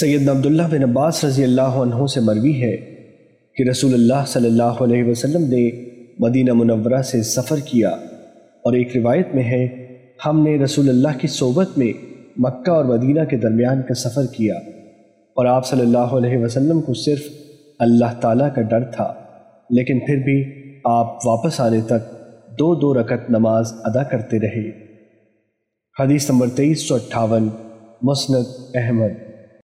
سید عبداللہ بن عباس رضی اللہ عنہ سے مروی ہے کہ رسول اللہ صلی اللہ علیہ وسلم نے مدینہ منورہ سے سفر کیا اور ایک روایت میں ہے، ہم نے رسول اللہ کی صحبت میں مکہ اور مدینہ کے درمیان کا سفر کیا اور آپ صلی اللہ علیہ وسلم کو صرف اللہ تعالیٰ کا ڈر تھا، لیکن پھر بھی آپ واپس آنے تک دو دو رکت نماز ادا کرتے رہے۔ حدیث نمبر تیئیس سو اٹھاون، مسند احمد۔